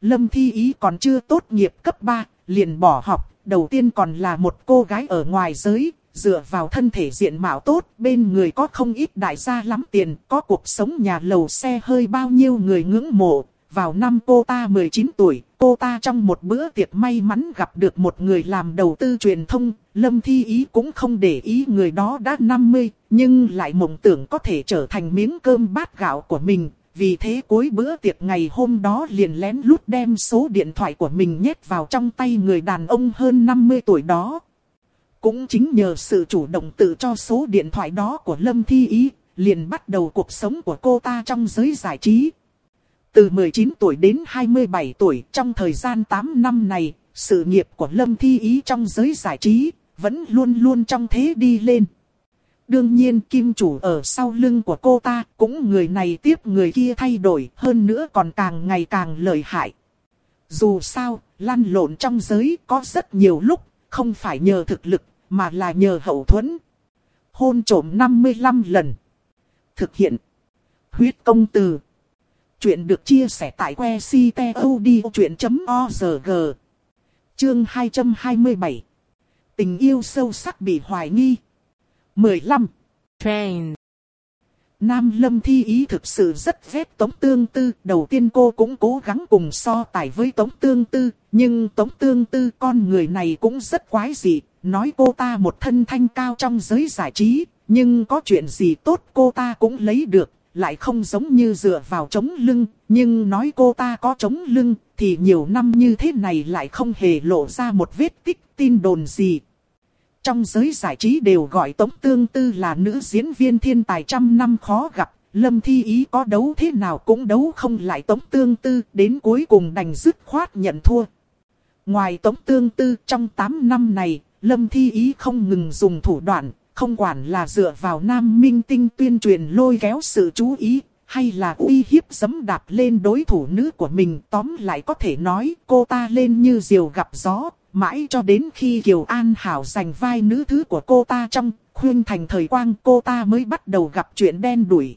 Lâm Thi Ý còn chưa tốt nghiệp cấp 3, liền bỏ học, đầu tiên còn là một cô gái ở ngoài giới, dựa vào thân thể diện mạo tốt, bên người có không ít đại gia lắm tiền, có cuộc sống nhà lầu xe hơi bao nhiêu người ngưỡng mộ. Vào năm cô ta 19 tuổi, cô ta trong một bữa tiệc may mắn gặp được một người làm đầu tư truyền thông, Lâm Thi Ý cũng không để ý người đó đã 50, nhưng lại mộng tưởng có thể trở thành miếng cơm bát gạo của mình. Vì thế cuối bữa tiệc ngày hôm đó liền lén lút đem số điện thoại của mình nhét vào trong tay người đàn ông hơn 50 tuổi đó. Cũng chính nhờ sự chủ động tự cho số điện thoại đó của Lâm Thi Ý, liền bắt đầu cuộc sống của cô ta trong giới giải trí. Từ 19 tuổi đến 27 tuổi trong thời gian 8 năm này, sự nghiệp của Lâm Thi Ý trong giới giải trí vẫn luôn luôn trong thế đi lên. Đương nhiên kim chủ ở sau lưng của cô ta cũng người này tiếp người kia thay đổi hơn nữa còn càng ngày càng lợi hại. Dù sao, lăn lộn trong giới có rất nhiều lúc, không phải nhờ thực lực, mà là nhờ hậu thuẫn. Hôn trổm 55 lần. Thực hiện. Huyết công từ. Chuyện được chia sẻ tại que ctod.org. Chương 227. Tình yêu sâu sắc bị hoài nghi. 15. Train. Nam Lâm Thi Ý thực sự rất ghét Tống Tương Tư. Đầu tiên cô cũng cố gắng cùng so tài với Tống Tương Tư. Nhưng Tống Tương Tư con người này cũng rất quái dị. Nói cô ta một thân thanh cao trong giới giải trí. Nhưng có chuyện gì tốt cô ta cũng lấy được. Lại không giống như dựa vào chống lưng. Nhưng nói cô ta có chống lưng. Thì nhiều năm như thế này lại không hề lộ ra một vết tích tin đồn gì. Trong giới giải trí đều gọi Tống Tương Tư là nữ diễn viên thiên tài trăm năm khó gặp. Lâm Thi Ý có đấu thế nào cũng đấu không lại Tống Tương Tư, đến cuối cùng đành dứt khoát nhận thua. Ngoài Tống Tương Tư, trong 8 năm này, Lâm Thi Ý không ngừng dùng thủ đoạn, không quản là dựa vào nam minh tinh tuyên truyền lôi kéo sự chú ý, hay là uy hiếp dấm đạp lên đối thủ nữ của mình. Tóm lại có thể nói cô ta lên như diều gặp gió, Mãi cho đến khi Kiều An Hảo giành vai nữ thứ của cô ta trong khuyên thành thời quang cô ta mới bắt đầu gặp chuyện đen đuổi.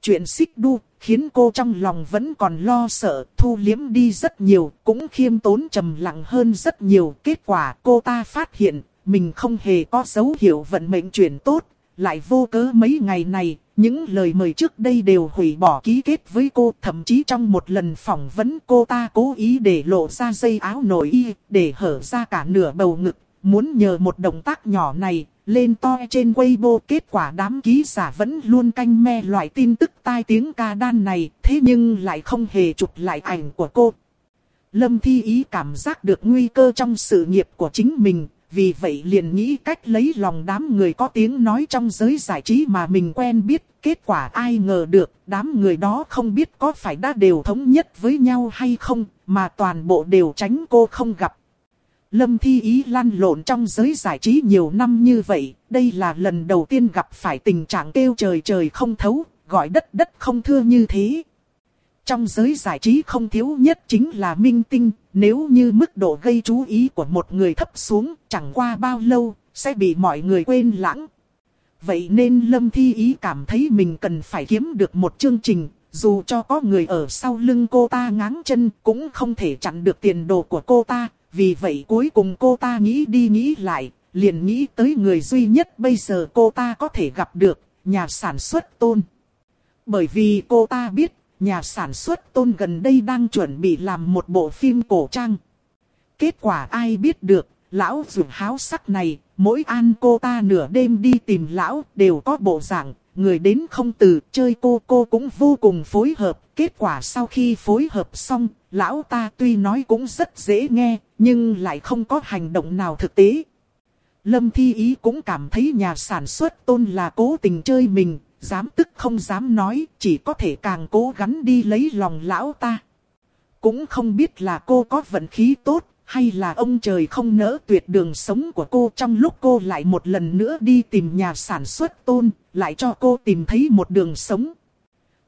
Chuyện xích đu khiến cô trong lòng vẫn còn lo sợ, thu liếm đi rất nhiều, cũng khiêm tốn trầm lặng hơn rất nhiều. Kết quả cô ta phát hiện, mình không hề có dấu hiệu vận mệnh chuyển tốt, lại vô cớ mấy ngày này, những lời mời trước đây đều hủy bỏ ký kết với cô. Thậm chí trong một lần phỏng vấn cô ta cố ý để lộ ra dây áo nội y, để hở ra cả nửa bầu ngực. Muốn nhờ một động tác nhỏ này, lên to trên Weibo kết quả đám ký giả vẫn luôn canh me loại tin tức tai tiếng ca đan này, thế nhưng lại không hề chụp lại ảnh của cô. Lâm Thi Ý cảm giác được nguy cơ trong sự nghiệp của chính mình, vì vậy liền nghĩ cách lấy lòng đám người có tiếng nói trong giới giải trí mà mình quen biết. Kết quả ai ngờ được, đám người đó không biết có phải đã đều thống nhất với nhau hay không, mà toàn bộ đều tránh cô không gặp. Lâm Thi Ý lăn lộn trong giới giải trí nhiều năm như vậy, đây là lần đầu tiên gặp phải tình trạng kêu trời trời không thấu, gọi đất đất không thưa như thế. Trong giới giải trí không thiếu nhất chính là minh tinh, nếu như mức độ gây chú ý của một người thấp xuống, chẳng qua bao lâu, sẽ bị mọi người quên lãng. Vậy nên Lâm Thi Ý cảm thấy mình cần phải kiếm được một chương trình, dù cho có người ở sau lưng cô ta ngáng chân cũng không thể chặn được tiền đồ của cô ta. Vì vậy cuối cùng cô ta nghĩ đi nghĩ lại, liền nghĩ tới người duy nhất bây giờ cô ta có thể gặp được, nhà sản xuất tôn. Bởi vì cô ta biết nhà sản xuất tôn gần đây đang chuẩn bị làm một bộ phim cổ trang. Kết quả ai biết được, lão dù háo sắc này, mỗi an cô ta nửa đêm đi tìm lão đều có bộ dạng, người đến không từ chơi cô cô cũng vô cùng phối hợp. Kết quả sau khi phối hợp xong, lão ta tuy nói cũng rất dễ nghe, nhưng lại không có hành động nào thực tế. Lâm Thi Ý cũng cảm thấy nhà sản xuất tôn là cố tình chơi mình, dám tức không dám nói, chỉ có thể càng cố gắng đi lấy lòng lão ta. Cũng không biết là cô có vận khí tốt, hay là ông trời không nỡ tuyệt đường sống của cô trong lúc cô lại một lần nữa đi tìm nhà sản xuất tôn, lại cho cô tìm thấy một đường sống.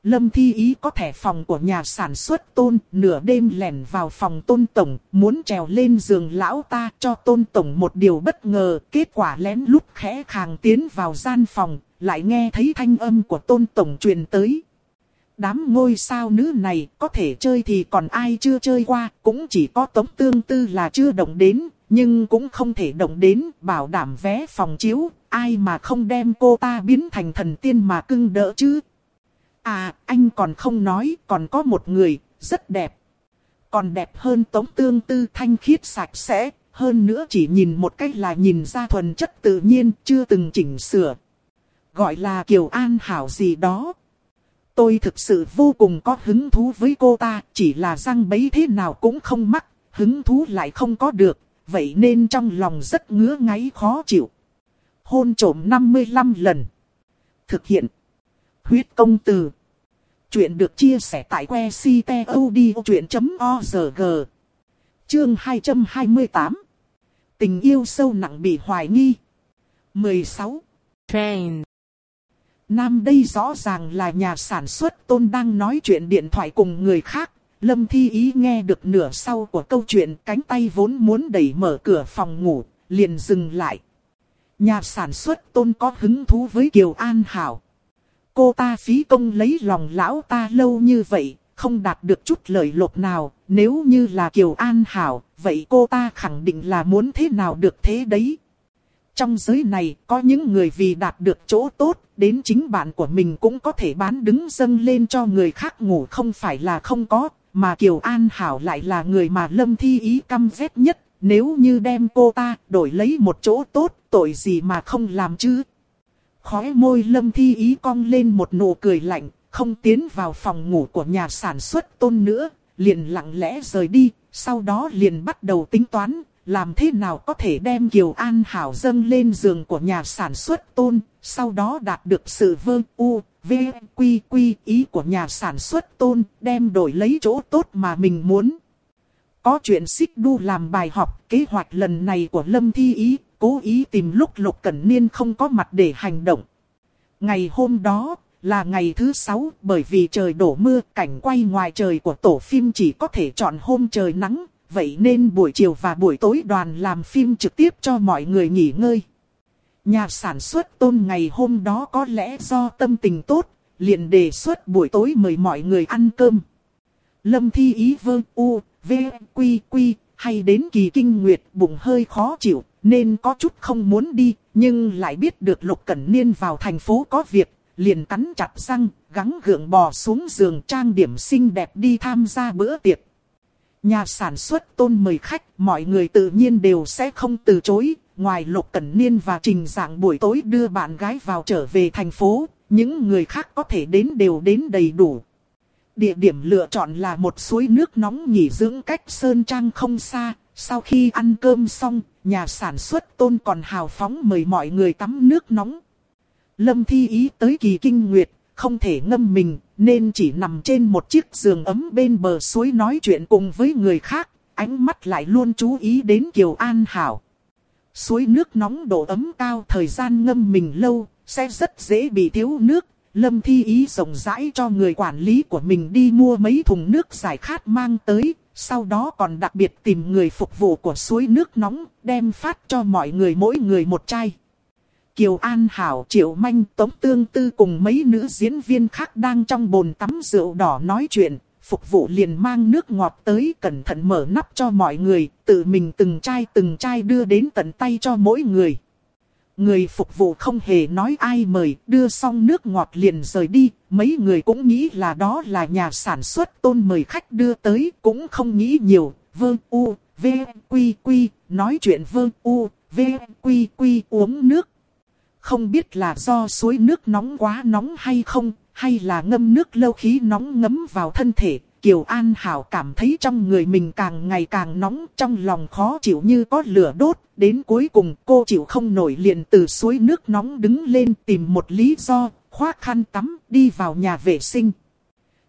Lâm Thi Ý có thẻ phòng của nhà sản xuất tôn, nửa đêm lẻn vào phòng tôn tổng, muốn trèo lên giường lão ta cho tôn tổng một điều bất ngờ, kết quả lén lút khẽ khàng tiến vào gian phòng, lại nghe thấy thanh âm của tôn tổng truyền tới. Đám ngôi sao nữ này có thể chơi thì còn ai chưa chơi qua, cũng chỉ có tống tương tư là chưa động đến, nhưng cũng không thể động đến bảo đảm vé phòng chiếu, ai mà không đem cô ta biến thành thần tiên mà cưng đỡ chứ. À, anh còn không nói, còn có một người, rất đẹp. Còn đẹp hơn tống tương tư thanh khiết sạch sẽ, hơn nữa chỉ nhìn một cách là nhìn ra thuần chất tự nhiên, chưa từng chỉnh sửa. Gọi là Kiều An Hảo gì đó. Tôi thực sự vô cùng có hứng thú với cô ta, chỉ là răng bấy thế nào cũng không mắc, hứng thú lại không có được, vậy nên trong lòng rất ngứa ngáy khó chịu. Hôn trổm 55 lần. Thực hiện. Huyết công từ. Chuyện được chia sẻ tại que ctod.org. Chương 228. Tình yêu sâu nặng bị hoài nghi. 16. Train. Nam đây rõ ràng là nhà sản xuất tôn đang nói chuyện điện thoại cùng người khác. Lâm Thi Ý nghe được nửa sau của câu chuyện cánh tay vốn muốn đẩy mở cửa phòng ngủ, liền dừng lại. Nhà sản xuất tôn có hứng thú với Kiều An Hảo. Cô ta phí công lấy lòng lão ta lâu như vậy, không đạt được chút lợi lộc nào. Nếu như là Kiều An Hảo, vậy cô ta khẳng định là muốn thế nào được thế đấy. Trong giới này, có những người vì đạt được chỗ tốt, đến chính bạn của mình cũng có thể bán đứng dâng lên cho người khác ngủ không phải là không có, mà Kiều An Hảo lại là người mà Lâm Thi Ý căm ghét nhất. Nếu như đem cô ta đổi lấy một chỗ tốt, tội gì mà không làm chứ? Khóe môi Lâm Thi Ý cong lên một nụ cười lạnh, không tiến vào phòng ngủ của nhà sản xuất tôn nữa, liền lặng lẽ rời đi, sau đó liền bắt đầu tính toán, làm thế nào có thể đem Kiều An Hảo dâng lên giường của nhà sản xuất tôn, sau đó đạt được sự vương u, v, quy quy ý của nhà sản xuất tôn, đem đổi lấy chỗ tốt mà mình muốn. Có chuyện xích đu làm bài học, kế hoạch lần này của Lâm Thi Ý, cố ý tìm lúc Lục Cẩn Niên không có mặt để hành động. Ngày hôm đó, là ngày thứ sáu, bởi vì trời đổ mưa, cảnh quay ngoài trời của tổ phim chỉ có thể chọn hôm trời nắng, vậy nên buổi chiều và buổi tối đoàn làm phim trực tiếp cho mọi người nghỉ ngơi. Nhà sản xuất tôn ngày hôm đó có lẽ do tâm tình tốt, liền đề xuất buổi tối mời mọi người ăn cơm. Lâm thi ý vơ u, v, quy quy, hay đến kỳ kinh nguyệt bụng hơi khó chịu, nên có chút không muốn đi, nhưng lại biết được Lục Cẩn Niên vào thành phố có việc, liền cắn chặt răng, gắng gượng bò xuống giường trang điểm xinh đẹp đi tham gia bữa tiệc. Nhà sản xuất tôn mời khách, mọi người tự nhiên đều sẽ không từ chối. Ngoài Lục Cẩn Niên và Trình giảng buổi tối đưa bạn gái vào trở về thành phố, những người khác có thể đến đều đến đầy đủ. Địa điểm lựa chọn là một suối nước nóng nghỉ dưỡng cách Sơn Trang không xa. Sau khi ăn cơm xong, nhà sản xuất tôn còn hào phóng mời mọi người tắm nước nóng. Lâm Thi Ý tới kỳ kinh nguyệt, không thể ngâm mình, nên chỉ nằm trên một chiếc giường ấm bên bờ suối nói chuyện cùng với người khác, ánh mắt lại luôn chú ý đến Kiều An Hảo. Suối nước nóng độ ấm cao thời gian ngâm mình lâu, sẽ rất dễ bị thiếu nước. Lâm Thi Ý rộng rãi cho người quản lý của mình đi mua mấy thùng nước giải khát mang tới, sau đó còn đặc biệt tìm người phục vụ của suối nước nóng, đem phát cho mọi người mỗi người một chai. Kiều An Hảo, Triệu Manh, Tống Tương Tư cùng mấy nữ diễn viên khác đang trong bồn tắm rượu đỏ nói chuyện. Phục vụ liền mang nước ngọt tới cẩn thận mở nắp cho mọi người, tự mình từng chai từng chai đưa đến tận tay cho mỗi người. Người phục vụ không hề nói ai mời, đưa xong nước ngọt liền rời đi, mấy người cũng nghĩ là đó là nhà sản xuất tôn mời khách đưa tới, cũng không nghĩ nhiều, vơ u, v, quy quy, nói chuyện vơ u, v, quy quy uống nước. Không biết là do suối nước nóng quá nóng hay không, hay là ngâm nước lâu khí nóng ngấm vào thân thể. Kiều An Hảo cảm thấy trong người mình càng ngày càng nóng, trong lòng khó chịu như có lửa đốt. Đến cuối cùng cô chịu không nổi liền từ suối nước nóng đứng lên tìm một lý do, khoác khăn tắm, đi vào nhà vệ sinh.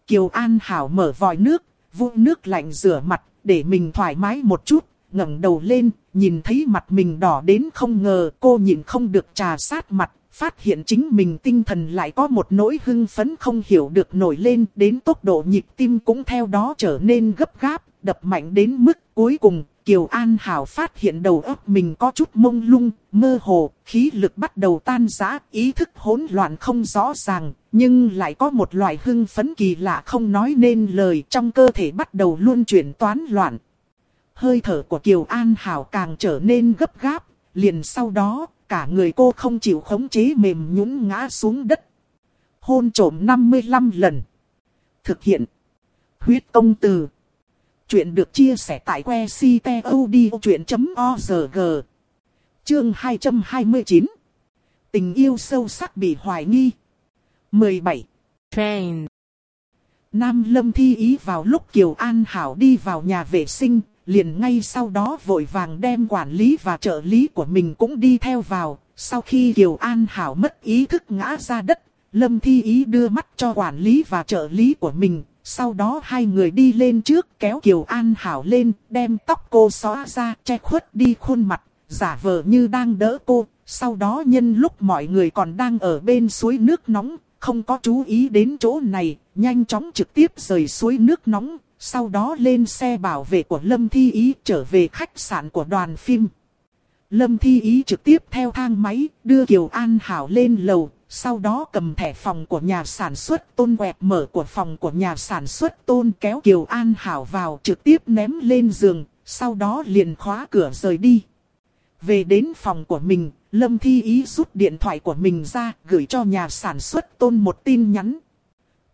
Kiều An Hảo mở vòi nước, vung nước lạnh rửa mặt, để mình thoải mái một chút, ngẩng đầu lên, nhìn thấy mặt mình đỏ đến không ngờ cô nhìn không được trà sát mặt, phát hiện chính mình tinh thần lại có một nỗi hưng phấn không hiểu được nổi lên đến tốc độ nhịp tim cũng theo đó trở nên gấp gáp, đập mạnh đến mức cuối cùng Kiều An Hảo phát hiện đầu óc mình có chút mông lung, mơ hồ, khí lực bắt đầu tan rã, ý thức hỗn loạn không rõ ràng, nhưng lại có một loại hưng phấn kỳ lạ không nói nên lời trong cơ thể bắt đầu luôn chuyển toán loạn. hơi thở của Kiều An Hảo càng trở nên gấp gáp, liền sau đó, cả người cô không chịu khống chế mềm nhũn ngã xuống đất. Hôn trổm 55 lần. Thực hiện. Huyết công từ. Chuyện được chia sẻ tại que ctod.org. Chương 229. Tình yêu sâu sắc bị hoài nghi. 17. train. Nam Lâm thi ý vào lúc Kiều An Hảo đi vào nhà vệ sinh, liền ngay sau đó vội vàng đem quản lý và trợ lý của mình cũng đi theo vào. Sau khi Kiều An Hảo mất ý thức ngã ra đất, Lâm Thi Ý đưa mắt cho quản lý và trợ lý của mình. Sau đó hai người đi lên trước kéo Kiều An Hảo lên, đem tóc cô xóa ra che khuất đi khuôn mặt, giả vờ như đang đỡ cô. Sau đó nhân lúc mọi người còn đang ở bên suối nước nóng, không có chú ý đến chỗ này, nhanh chóng trực tiếp rời suối nước nóng, sau đó lên xe bảo vệ của Lâm Thi Ý trở về khách sạn của đoàn phim. Lâm Thi Ý trực tiếp theo thang máy đưa Kiều An Hảo lên lầu, sau đó cầm thẻ phòng của nhà sản xuất tôn quẹt mở của phòng của nhà sản xuất tôn kéo Kiều An Hảo vào trực tiếp ném lên giường, sau đó liền khóa cửa rời đi. Về đến phòng của mình, Lâm Thi Ý rút điện thoại của mình ra gửi cho nhà sản xuất tôn một tin nhắn.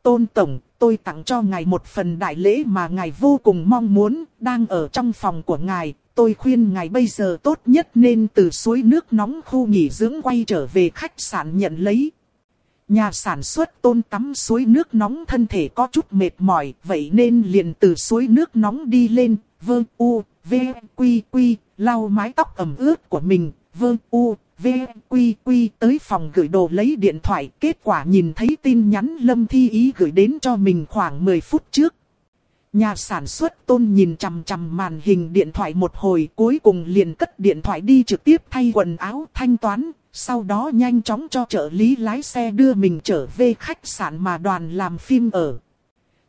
Tôn Tổng, tôi tặng cho ngài một phần đại lễ mà ngài vô cùng mong muốn, đang ở trong phòng của ngài. Tôi khuyên ngài bây giờ tốt nhất nên từ suối nước nóng khu nghỉ dưỡng quay trở về khách sạn nhận lấy. Nhà sản xuất tôn tắm suối nước nóng thân thể có chút mệt mỏi, vậy nên liền từ suối nước nóng đi lên, vơ u, v, quy quy, lau mái tóc ẩm ướt của mình, vơ u, v, quy quy tới phòng gửi đồ lấy điện thoại. Kết quả nhìn thấy tin nhắn Lâm Thi Ý gửi đến cho mình khoảng 10 phút trước. Nhà sản xuất tôn nhìn chằm chằm màn hình điện thoại một hồi cuối cùng liền cất điện thoại đi trực tiếp thay quần áo thanh toán. Sau đó nhanh chóng cho trợ lý lái xe đưa mình trở về khách sạn mà đoàn làm phim ở.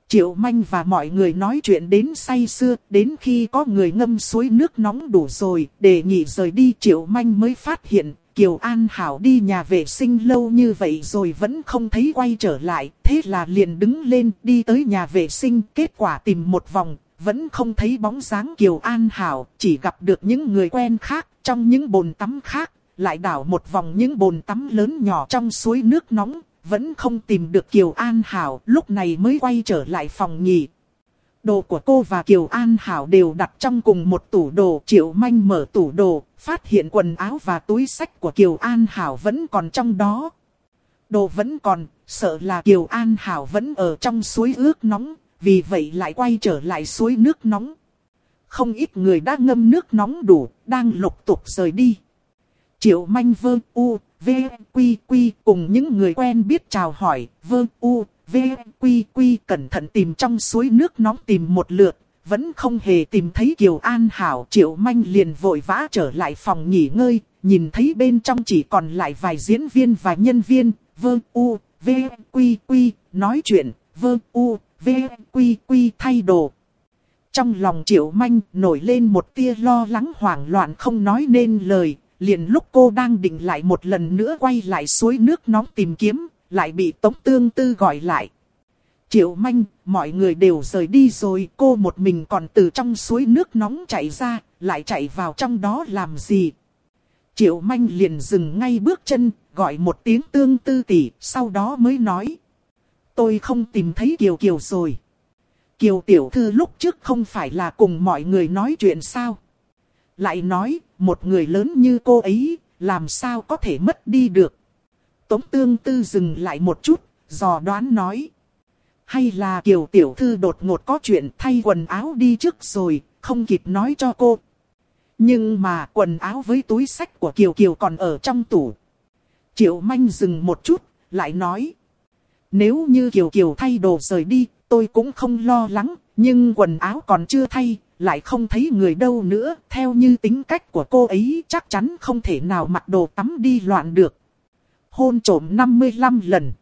Triệu Manh và mọi người nói chuyện đến say xưa, đến khi có người ngâm suối nước nóng đủ rồi, để nghỉ rời đi Triệu Manh mới phát hiện, Kiều An Hảo đi nhà vệ sinh lâu như vậy rồi vẫn không thấy quay trở lại, thế là liền đứng lên đi tới nhà vệ sinh, kết quả tìm một vòng, vẫn không thấy bóng dáng Kiều An Hảo, chỉ gặp được những người quen khác, trong những bồn tắm khác, lại đảo một vòng những bồn tắm lớn nhỏ trong suối nước nóng, vẫn không tìm được Kiều An Hảo, lúc này mới quay trở lại phòng nghỉ. Đồ của cô và Kiều An Hảo đều đặt trong cùng một tủ đồ. Triệu Manh mở tủ đồ, phát hiện quần áo và túi sách của Kiều An Hảo vẫn còn trong đó. Đồ vẫn còn, sợ là Kiều An Hảo vẫn ở trong suối ướt nóng, vì vậy lại quay trở lại suối nước nóng. Không ít người đã ngâm nước nóng đủ, đang lục tục rời đi. Triệu Manh vơ u, v, quy quy cùng những người quen biết chào hỏi, vơ u, v, quy quy cẩn thận tìm trong suối nước nóng tìm một lượt, vẫn không hề tìm thấy Kiều An Hảo. Triệu Manh liền vội vã trở lại phòng nghỉ ngơi, nhìn thấy bên trong chỉ còn lại vài diễn viên và nhân viên, vơ u, v, quy quy, nói chuyện, vơ u, v, quy quy thay đồ. Trong lòng Triệu Manh nổi lên một tia lo lắng hoảng loạn không nói nên lời, liền lúc cô đang định lại một lần nữa quay lại suối nước nóng tìm kiếm, lại bị Tống Tương Tư gọi lại. Triệu Manh, mọi người đều rời đi rồi, cô một mình còn từ trong suối nước nóng chạy ra, lại chạy vào trong đó làm gì? Triệu Manh liền dừng ngay bước chân, gọi một tiếng Tương Tư tỷ, sau đó mới nói. Tôi không tìm thấy Kiều Kiều rồi. Kiều Tiểu Thư lúc trước không phải là cùng mọi người nói chuyện sao? Lại nói, một người lớn như cô ấy, làm sao có thể mất đi được? Tống tương tư dừng lại một chút, dò đoán nói. Hay là Kiều Tiểu Thư đột ngột có chuyện thay quần áo đi trước rồi, không kịp nói cho cô. Nhưng mà quần áo với túi sách của Kiều Kiều còn ở trong tủ. Triệu Manh dừng một chút, lại nói. Nếu như Kiều Kiều thay đồ rời đi, tôi cũng không lo lắng, nhưng quần áo còn chưa thay, lại không thấy người đâu nữa. Theo như tính cách của cô ấy chắc chắn không thể nào mặc đồ tắm đi loạn được hôn trổm 55 lần.